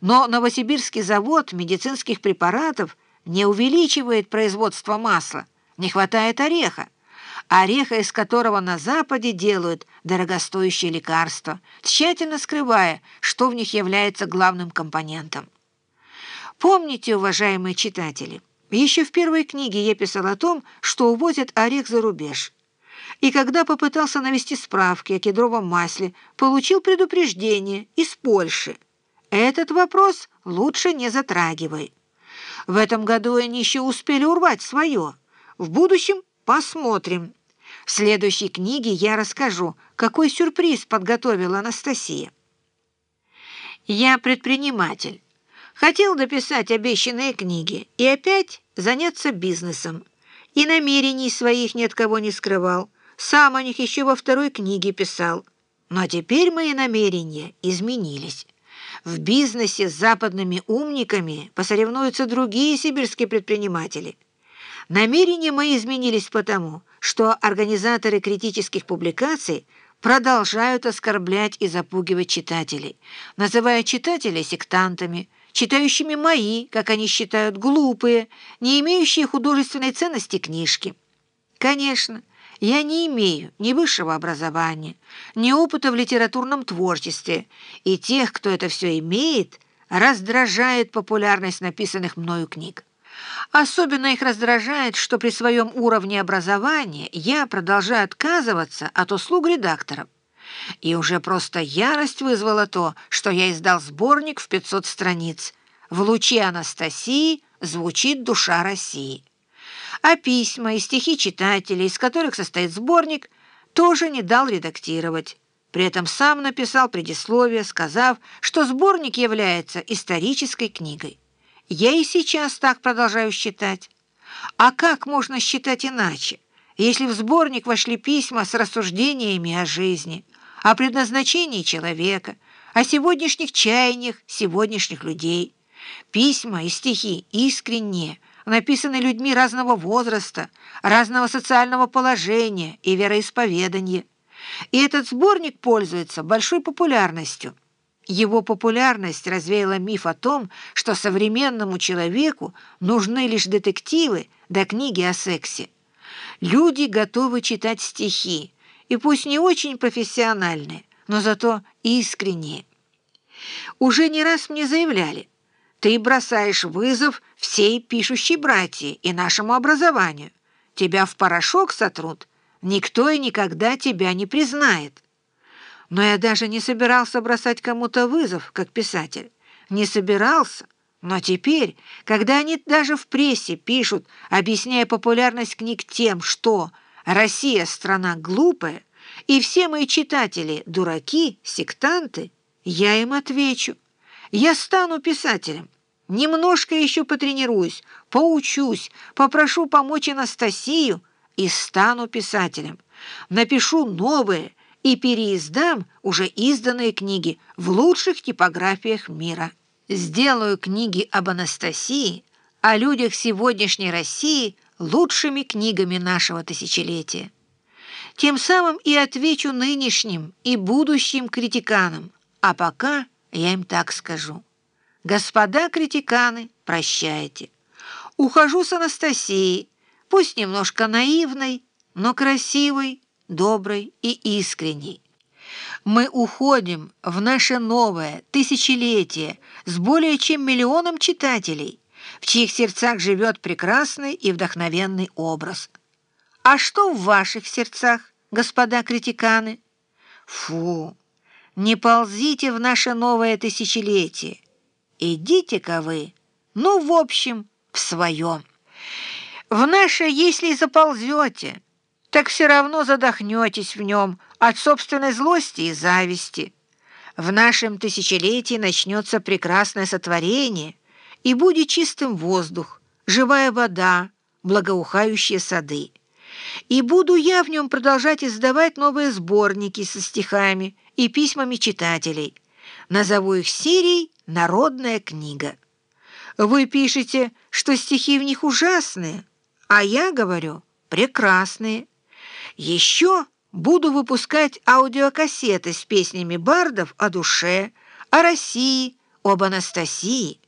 Но Новосибирский завод медицинских препаратов не увеличивает производство масла, не хватает ореха, ореха, из которого на Западе делают дорогостоящие лекарства, тщательно скрывая, что в них является главным компонентом. Помните, уважаемые читатели, еще в первой книге я писал о том, что увозят орех за рубеж. И когда попытался навести справки о кедровом масле, получил предупреждение из Польши. Этот вопрос лучше не затрагивай. В этом году они еще успели урвать свое. В будущем посмотрим. В следующей книге я расскажу, какой сюрприз подготовила Анастасия. Я предприниматель. Хотел дописать обещанные книги и опять заняться бизнесом. И намерений своих ни от кого не скрывал. Сам о них еще во второй книге писал. Но теперь мои намерения изменились. В бизнесе с западными умниками посоревнуются другие сибирские предприниматели. Намерения мои изменились потому, что организаторы критических публикаций продолжают оскорблять и запугивать читателей, называя читателей сектантами, читающими мои, как они считают, глупые, не имеющие художественной ценности книжки. Конечно, я не имею ни высшего образования, ни опыта в литературном творчестве, и тех, кто это все имеет, раздражает популярность написанных мною книг. Особенно их раздражает, что при своем уровне образования я продолжаю отказываться от услуг редакторов. И уже просто ярость вызвала то, что я издал сборник в 500 страниц. В луче Анастасии звучит душа России а письма и стихи читателей, из которых состоит сборник, тоже не дал редактировать. При этом сам написал предисловие, сказав, что сборник является исторической книгой. Я и сейчас так продолжаю считать. А как можно считать иначе, если в сборник вошли письма с рассуждениями о жизни, о предназначении человека, о сегодняшних чаяниях сегодняшних людей? Письма и стихи искренние, написаны людьми разного возраста, разного социального положения и вероисповедания. И этот сборник пользуется большой популярностью. Его популярность развеяла миф о том, что современному человеку нужны лишь детективы да книги о сексе. Люди готовы читать стихи, и пусть не очень профессиональные, но зато искренние. Уже не раз мне заявляли – ты бросаешь вызов всей пишущей братьи и нашему образованию. Тебя в порошок сотрут, никто и никогда тебя не признает. Но я даже не собирался бросать кому-то вызов, как писатель. Не собирался. Но теперь, когда они даже в прессе пишут, объясняя популярность книг тем, что «Россия – страна глупая», и все мои читатели – дураки, сектанты, я им отвечу – я стану писателем. Немножко еще потренируюсь, поучусь, попрошу помочь Анастасию и стану писателем. Напишу новые и переиздам уже изданные книги в лучших типографиях мира. Сделаю книги об Анастасии, о людях сегодняшней России лучшими книгами нашего тысячелетия. Тем самым и отвечу нынешним и будущим критиканам, а пока – я им так скажу. Господа критиканы, прощайте. Ухожу с Анастасией, пусть немножко наивной, но красивой, доброй и искренней. Мы уходим в наше новое тысячелетие с более чем миллионом читателей, в чьих сердцах живет прекрасный и вдохновенный образ. А что в ваших сердцах, господа критиканы? Фу! Не ползите в наше новое тысячелетие. Идите-ка вы, ну, в общем, в своем. В наше, если заползете, так все равно задохнетесь в нем от собственной злости и зависти. В нашем тысячелетии начнется прекрасное сотворение, и будет чистым воздух, живая вода, благоухающие сады. И буду я в нем продолжать издавать новые сборники со стихами и письмами читателей. Назову их серией «Народная книга». Вы пишете, что стихи в них ужасные, а я говорю «прекрасные». Еще буду выпускать аудиокассеты с песнями бардов о душе, о России, об Анастасии,